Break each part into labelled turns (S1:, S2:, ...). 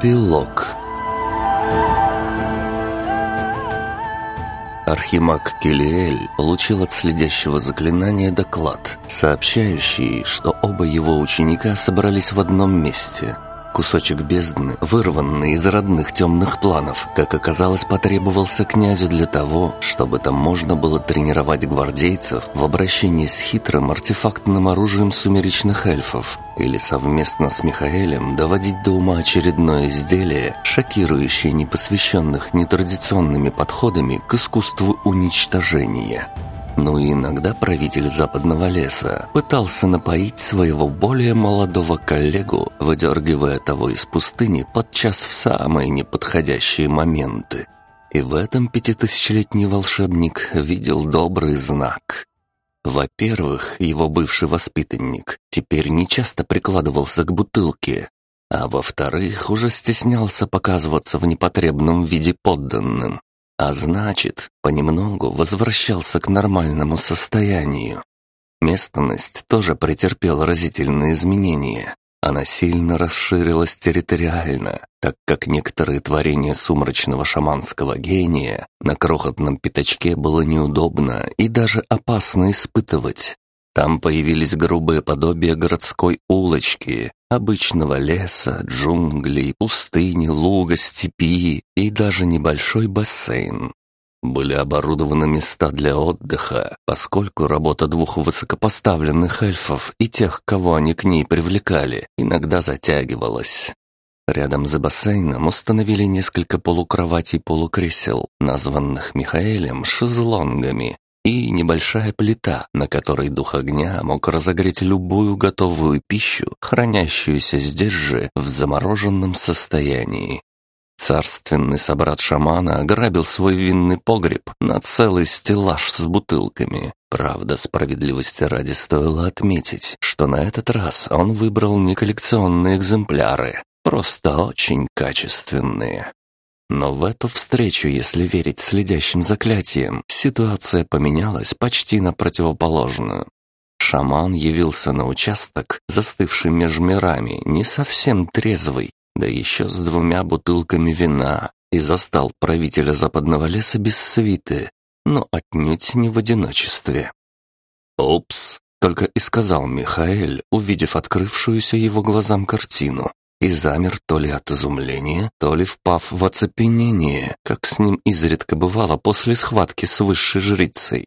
S1: Эпилог. Архимаг Келиэль получил от следящего заклинания доклад, сообщающий, что оба его ученика собрались в одном месте – Кусочек бездны, вырванный из родных темных планов, как оказалось, потребовался князю для того, чтобы там можно было тренировать гвардейцев в обращении с хитрым артефактным оружием сумеречных эльфов или совместно с Михаэлем доводить до ума очередное изделие, шокирующее непосвященных нетрадиционными подходами к искусству уничтожения – и иногда правитель западного леса пытался напоить своего более молодого коллегу, выдергивая того из пустыни подчас в самые неподходящие моменты. И в этом пятитысячелетний волшебник видел добрый знак. Во-первых, его бывший воспитанник теперь нечасто прикладывался к бутылке, а во-вторых, уже стеснялся показываться в непотребном виде подданным. А значит, понемногу возвращался к нормальному состоянию. Местность тоже претерпела разительные изменения. Она сильно расширилась территориально, так как некоторые творения сумрачного шаманского гения на крохотном пятачке было неудобно и даже опасно испытывать. Там появились грубые подобия городской улочки, обычного леса, джунглей, пустыни, луга, степи и даже небольшой бассейн. Были оборудованы места для отдыха, поскольку работа двух высокопоставленных эльфов и тех, кого они к ней привлекали, иногда затягивалась. Рядом за бассейном установили несколько полукроватей-полукресел, названных Михаэлем шезлонгами, и небольшая плита, на которой дух огня мог разогреть любую готовую пищу, хранящуюся здесь же в замороженном состоянии. Царственный собрат шамана ограбил свой винный погреб на целый стеллаж с бутылками. Правда, справедливости ради стоило отметить, что на этот раз он выбрал не коллекционные экземпляры, просто очень качественные. Но в эту встречу, если верить следящим заклятиям, ситуация поменялась почти на противоположную. Шаман явился на участок, застывший меж мирами, не совсем трезвый, да еще с двумя бутылками вина, и застал правителя западного леса без свиты, но отнюдь не в одиночестве. «Опс!» — только и сказал Михаэль, увидев открывшуюся его глазам картину и замер то ли от изумления, то ли впав в оцепенение, как с ним изредка бывало после схватки с высшей жрицей.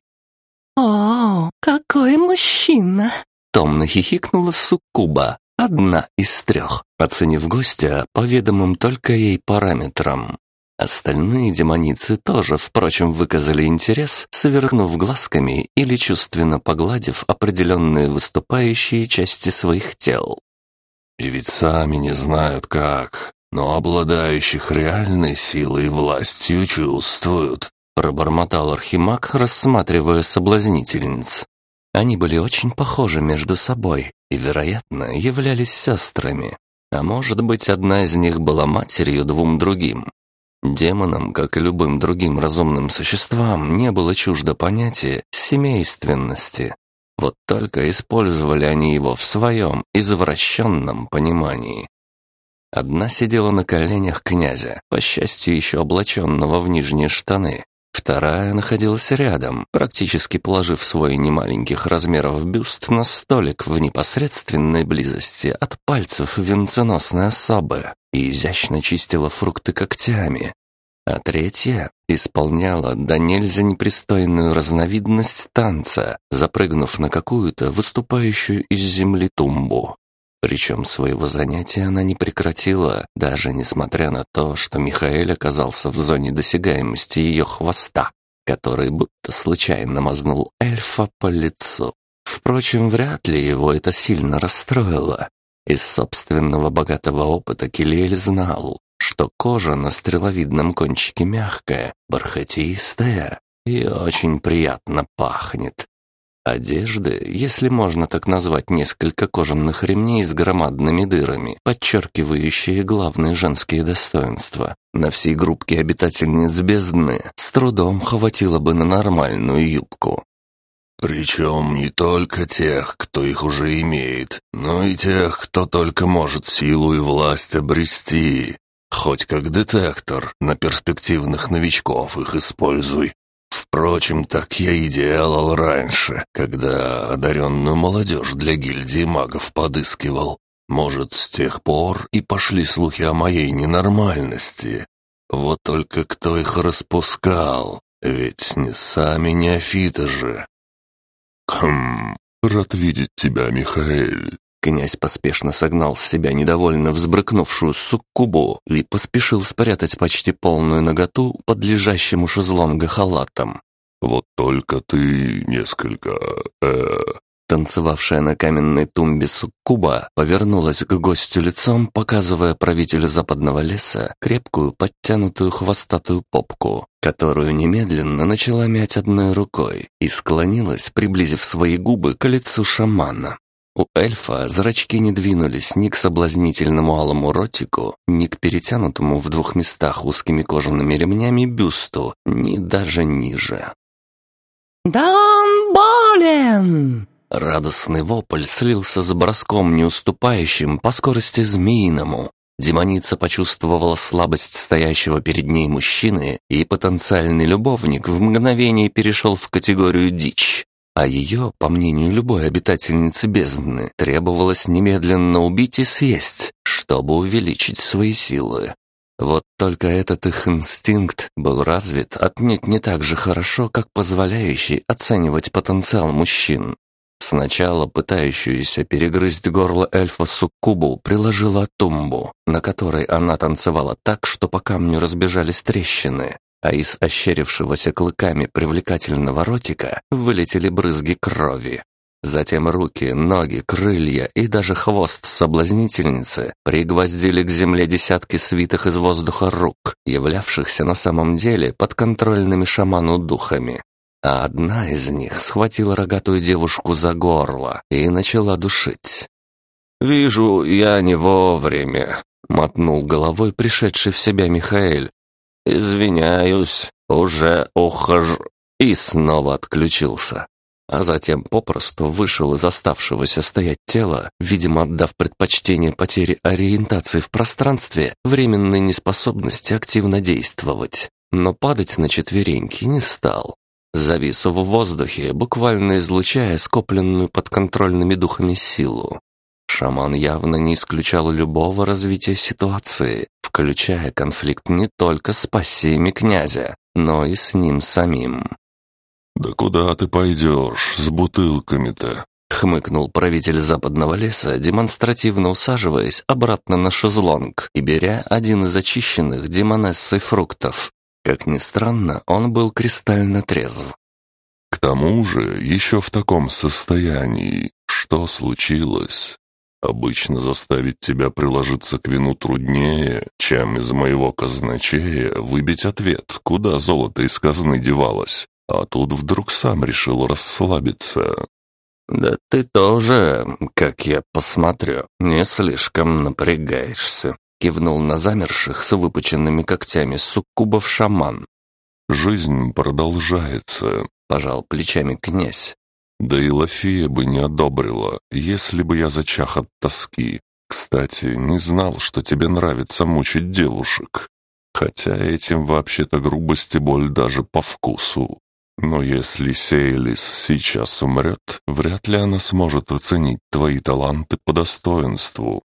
S2: «О, какой мужчина!»
S1: Томно хихикнула Суккуба, одна из трех, оценив гостя по ведомым только ей параметрам. Остальные демоницы тоже, впрочем, выказали интерес, сверкнув глазками или чувственно погладив определенные выступающие части своих тел.
S3: И ведь сами не знают как, но обладающих реальной силой и властью чувствуют», — пробормотал Архимаг, рассматривая соблазнительниц. Они были очень похожи между собой и, вероятно, являлись сестрами. А может быть, одна из них была матерью двум другим. Демонам, как и любым другим разумным существам, не было чуждо понятия семейственности. Вот только использовали они его в своем извращенном понимании. Одна сидела на коленях князя, по счастью, еще облаченного в нижние штаны. Вторая находилась рядом, практически положив свой немаленьких размеров бюст на столик в непосредственной близости от пальцев венценосной особы и изящно чистила фрукты когтями, а третья исполняла до нельзя непристойную разновидность танца, запрыгнув на какую-то выступающую из земли тумбу. Причем своего занятия она не прекратила, даже несмотря на то, что Михаэль оказался в зоне досягаемости ее хвоста, который будто случайно мазнул эльфа по лицу. Впрочем, вряд ли его это сильно расстроило. Из собственного богатого опыта Килиэль знал, что кожа на стреловидном кончике мягкая, бархатистая и очень приятно пахнет. Одежды, если можно так назвать несколько кожаных ремней с громадными дырами, подчеркивающие главные женские достоинства, на всей группке обитательниц бездны с трудом хватило бы на нормальную юбку. Причем не только тех, кто их уже имеет, но и тех, кто только может силу и власть обрести, Хоть как детектор, на перспективных новичков их используй. Впрочем, так я и делал раньше, когда одаренную молодежь для гильдии магов подыскивал. Может, с тех пор и пошли слухи о моей ненормальности. Вот только кто их распускал? Ведь не сами неофиты же. Хм, рад видеть тебя, Михаэль.
S1: Князь поспешно согнал с себя недовольно взбрыкнувшую суккубу и поспешил спрятать почти полную наготу под лежащим у шезлонга халатом.
S3: «Вот только ты несколько... э
S1: Танцевавшая на каменной тумбе суккуба повернулась к гостю лицом, показывая правителю западного леса крепкую, подтянутую хвостатую попку, которую немедленно начала мять одной рукой и склонилась, приблизив свои губы к лицу шамана. У эльфа зрачки не двинулись ни к соблазнительному алому ротику, ни к перетянутому в двух местах узкими кожаными ремнями бюсту, ни даже ниже.
S2: «Да он болен!»
S1: Радостный вопль слился с броском, не уступающим по скорости змеиному. Демоница почувствовала слабость стоящего перед ней мужчины, и потенциальный любовник в мгновение перешел в категорию «дичь». А ее, по мнению любой обитательницы бездны, требовалось немедленно убить и съесть, чтобы увеличить свои силы. Вот только этот их инстинкт был развит отнюдь не так же хорошо, как позволяющий оценивать потенциал мужчин. Сначала пытающуюся перегрызть горло эльфа Суккубу приложила тумбу, на которой она танцевала так, что по камню разбежались трещины, а из ощерившегося клыками привлекательного ротика вылетели брызги крови. Затем руки, ноги, крылья и даже хвост соблазнительницы пригвоздили к земле десятки свитых из воздуха рук, являвшихся на самом деле подконтрольными шаману духами а одна из них схватила рогатую девушку за горло и начала душить. «Вижу, я не вовремя», — мотнул головой пришедший в себя Михаэль. «Извиняюсь, уже ухожу». И снова отключился. А затем попросту вышел из оставшегося стоять тела, видимо, отдав предпочтение потере ориентации в пространстве, временной неспособности активно действовать. Но падать на четвереньки не стал. Завис в воздухе, буквально излучая скопленную подконтрольными духами силу. Шаман явно не исключал любого развития ситуации, включая конфликт не только с пассиями князя, но и с ним самим.
S3: «Да куда ты пойдешь с бутылками-то?»
S1: — хмыкнул правитель западного леса, демонстративно усаживаясь обратно на шезлонг и беря один из очищенных демонессой фруктов. Как ни странно, он был кристально трезв.
S3: «К тому же, еще в таком состоянии, что случилось? Обычно заставить тебя приложиться к вину труднее, чем из моего казначея выбить ответ, куда золото из казны девалось, а тут вдруг сам решил расслабиться».
S1: «Да ты тоже, как я посмотрю, не слишком напрягаешься», Кивнул на замерших с выпученными когтями суккубов шаман.
S3: «Жизнь продолжается», —
S1: пожал плечами князь.
S3: «Да и Лафия бы не одобрила, если бы я зачах от тоски. Кстати, не знал, что тебе нравится мучить девушек. Хотя этим вообще-то грубость и боль даже по вкусу. Но если Сейлис сейчас умрет, вряд ли она сможет оценить твои таланты по достоинству.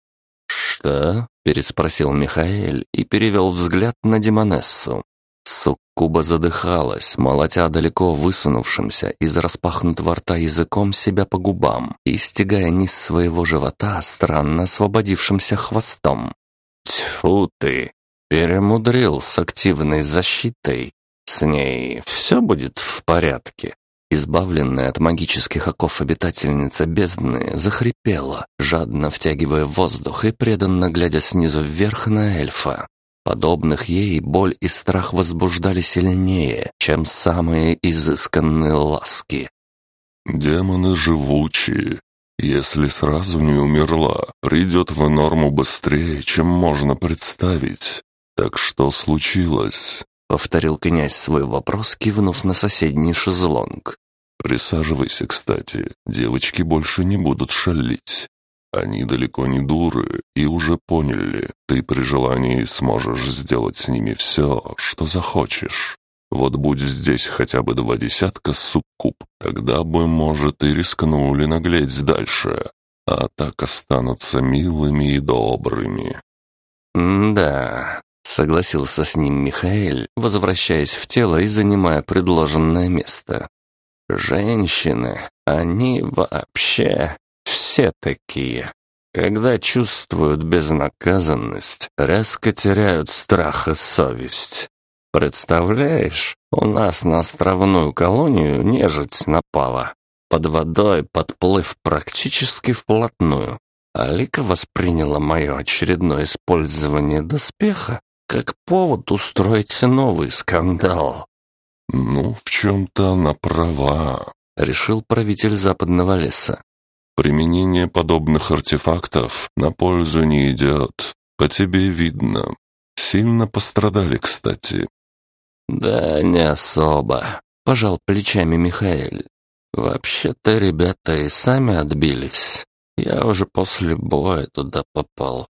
S1: «Что?» — переспросил Михаэль и перевел взгляд на Демонессу. Суккуба задыхалась, молотя далеко высунувшимся из распахнутого рта языком себя по губам и стягая низ своего живота странно освободившимся хвостом. «Тьфу ты! Перемудрил с активной защитой. С ней все будет в порядке?» Избавленная от магических оков обитательница бездны захрипела, жадно втягивая воздух и преданно глядя снизу вверх на эльфа. Подобных ей боль и страх возбуждали сильнее, чем самые изысканные ласки.
S3: «Демоны живучие. Если сразу не умерла, придет в норму быстрее, чем можно представить. Так что случилось?»
S1: — повторил князь свой вопрос, кивнув на соседний шезлонг.
S3: «Присаживайся, кстати. Девочки больше не будут шалить». Они далеко не дуры и уже поняли, ты при желании сможешь сделать с ними все, что захочешь. Вот будь здесь хотя бы два десятка суккуб, тогда бы, может, и рискнули наглеть дальше, а так останутся милыми и добрыми».
S1: «Да», — согласился с ним Михаил, возвращаясь в тело и занимая предложенное место. «Женщины, они вообще все такие. Когда чувствуют безнаказанность, резко теряют страх и совесть. Представляешь, у нас на островную колонию нежить напала. Под водой подплыв практически вплотную. Алика восприняла мое очередное использование доспеха как повод устроить новый скандал.
S3: «Ну, в чем-то она права», — решил правитель западного леса. «Применение подобных артефактов на пользу не идет. По тебе видно. Сильно пострадали, кстати.
S1: «Да не особо», — пожал плечами Михаил. «Вообще-то ребята и сами отбились. Я уже после боя туда попал.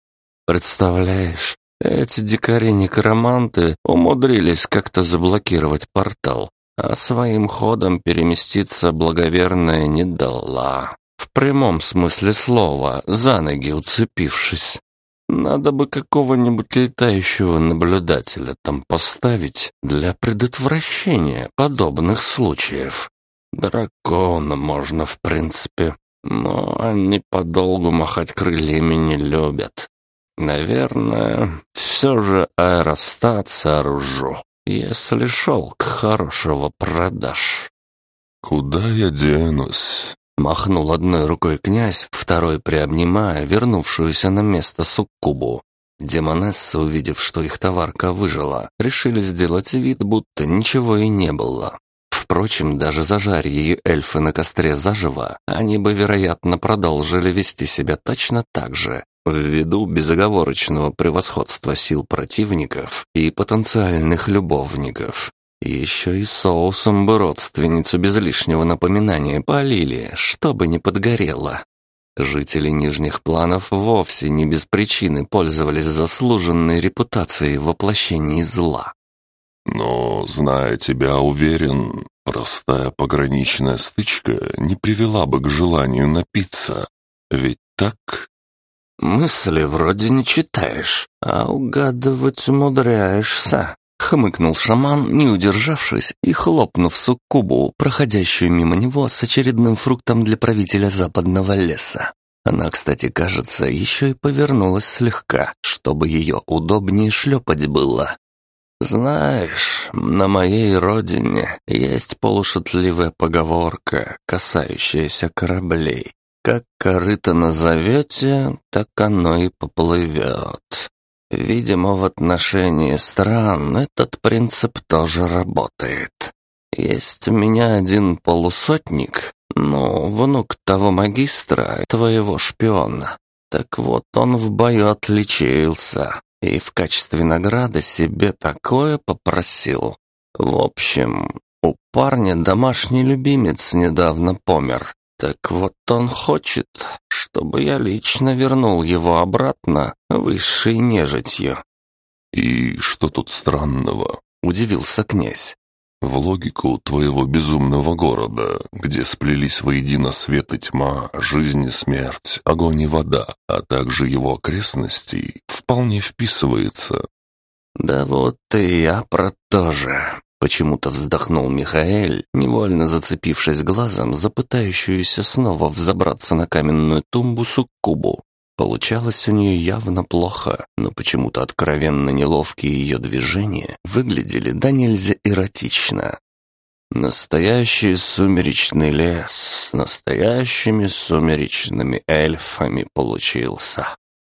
S1: Представляешь, эти дикари-некроманты умудрились как-то заблокировать портал, а своим ходом переместиться благоверная не дала. В прямом смысле слова, за ноги уцепившись. Надо бы какого-нибудь летающего наблюдателя там поставить для предотвращения подобных случаев. Дракона можно, в принципе, но они подолгу махать крыльями не любят. Наверное, все же аэростат сооружу, если шелк хорошего продашь.
S3: «Куда я денусь?»
S1: Махнул одной рукой князь, второй приобнимая вернувшуюся на место суккубу. Демонессы, увидев, что их товарка выжила, решили сделать вид, будто ничего и не было. Впрочем, даже зажарь ее эльфы на костре заживо, они бы, вероятно, продолжили вести себя точно так же, ввиду безоговорочного превосходства сил противников и потенциальных любовников. Еще и соусом бы родственницу без лишнего напоминания полили, чтобы не подгорело. Жители нижних планов вовсе не без причины пользовались заслуженной репутацией воплощений зла.
S3: «Но, зная тебя, уверен, простая пограничная стычка не привела бы к желанию напиться. Ведь так?»
S1: «Мысли вроде не читаешь, а угадывать умудряешься», Хмыкнул шаман, не удержавшись и хлопнув суккубу, проходящую мимо него с очередным фруктом для правителя западного леса. Она, кстати, кажется, еще и повернулась слегка, чтобы ее удобнее шлепать было. «Знаешь, на моей родине есть полушутливая поговорка, касающаяся кораблей. Как корыто назовете, так оно и поплывет. Видимо, в отношении стран этот принцип тоже работает. Есть у меня один полусотник, ну, внук того магистра, твоего шпиона. Так вот, он в бою отличился и в качестве награды себе такое попросил. В общем, у парня домашний любимец недавно помер, так вот он хочет, чтобы я лично вернул его обратно высшей нежитью.
S3: «И что тут странного?» — удивился князь. «В логику твоего безумного города, где сплелись воедино свет и тьма, жизнь и смерть, огонь и вода, а также его окрестностей, вполне вписывается».
S1: «Да вот и я про то же», Почему-то вздохнул Михаэль, невольно зацепившись глазом за пытающуюся снова взобраться на каменную тумбу суккубу. Получалось у нее явно плохо, но почему-то откровенно неловкие ее движения выглядели да нельзя эротично. Настоящий сумеречный лес с настоящими сумеречными эльфами получился.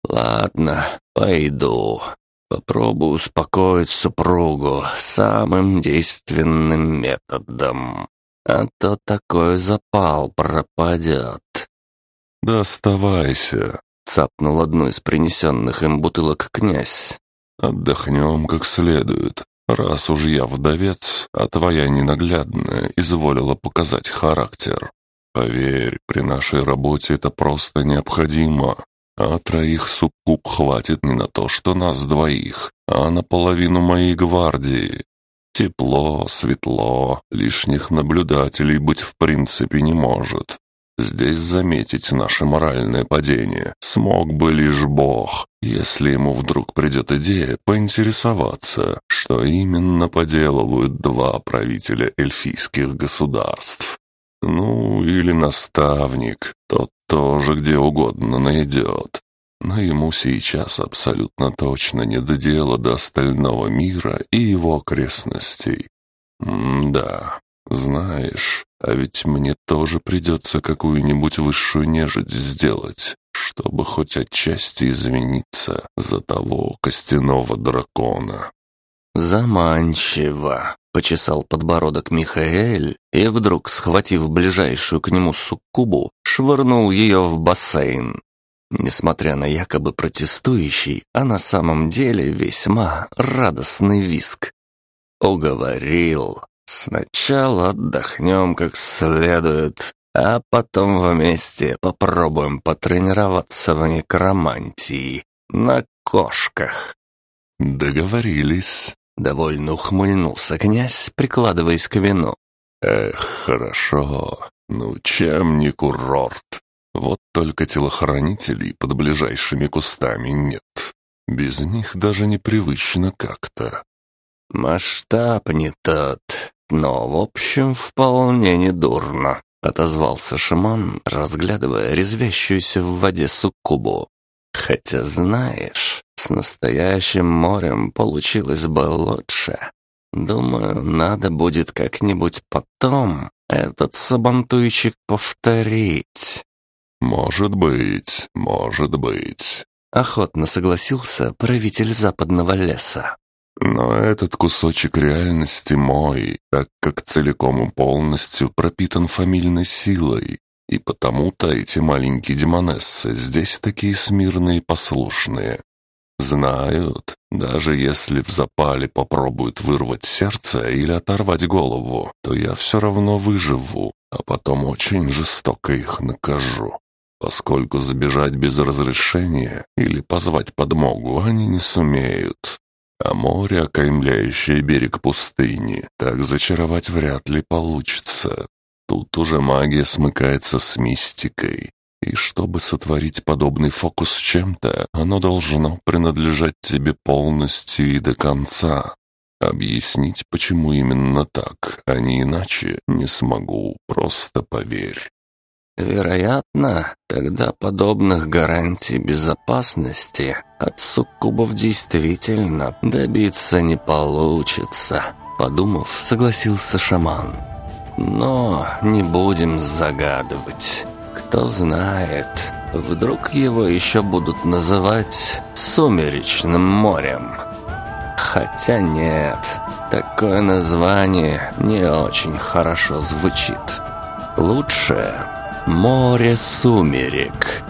S1: Ладно, пойду. Попробую успокоить супругу самым действенным методом. А то такой запал пропадет.
S3: «Да оставайся», — цапнул одну из принесенных им бутылок князь. «Отдохнем как следует, раз уж я вдовец, а твоя ненаглядная изволила показать характер». Поверь, при нашей работе это просто необходимо. А троих суккуб хватит не на то, что нас двоих, а на половину моей гвардии. Тепло, светло, лишних наблюдателей быть в принципе не может. Здесь заметить наше моральное падение смог бы лишь Бог, если ему вдруг придет идея поинтересоваться, что именно поделывают два правителя эльфийских государств. Ну, или наставник, тот тоже где угодно найдет. Но ему сейчас абсолютно точно не до дела до остального мира и его окрестностей. М да, знаешь, а ведь мне тоже придется какую-нибудь высшую нежить сделать, чтобы хоть отчасти извиниться за того костяного дракона.
S1: «Заманчиво!» — почесал подбородок Михаэль и вдруг, схватив ближайшую к нему суккубу, швырнул ее в бассейн. Несмотря на якобы протестующий, а на самом деле весьма радостный виск. Уговорил. Сначала отдохнем как следует, а потом вместе попробуем потренироваться в некромантии на кошках.
S3: Договорились.
S1: Довольно ухмыльнулся князь, прикладываясь к вину.
S3: Эх, хорошо. Ну, чем не курорт? Вот только телохранителей под ближайшими кустами нет. Без них даже непривычно как-то.
S1: Масштаб не тот, но, в общем, вполне недурно, отозвался шаман, разглядывая резвящуюся в воде суккубу. Хотя, знаешь, с настоящим морем получилось бы лучше. Думаю, надо будет как-нибудь потом этот сабантуйчик повторить.
S3: «Может быть, может быть», —
S1: охотно согласился правитель западного леса.
S3: «Но этот кусочек реальности мой, так как целиком и полностью пропитан фамильной силой, и потому-то эти маленькие демонессы здесь такие смирные и послушные. Знают, даже если в запале попробуют вырвать сердце или оторвать голову, то я все равно выживу, а потом очень жестоко их накажу поскольку забежать без разрешения или позвать подмогу они не сумеют. А море, окаймляющее берег пустыни, так зачаровать вряд ли получится. Тут уже магия смыкается с мистикой, и чтобы сотворить подобный фокус с чем-то, оно должно принадлежать тебе полностью и до конца. Объяснить, почему именно так, а не иначе, не смогу, просто поверь.
S1: Вероятно, тогда подобных гарантий безопасности от суккубов действительно добиться не получится, подумав, согласился шаман. Но не будем загадывать. Кто знает, вдруг его еще будут называть «Сумеречным морем». Хотя нет, такое название не очень хорошо звучит. Лучше Море сумерек.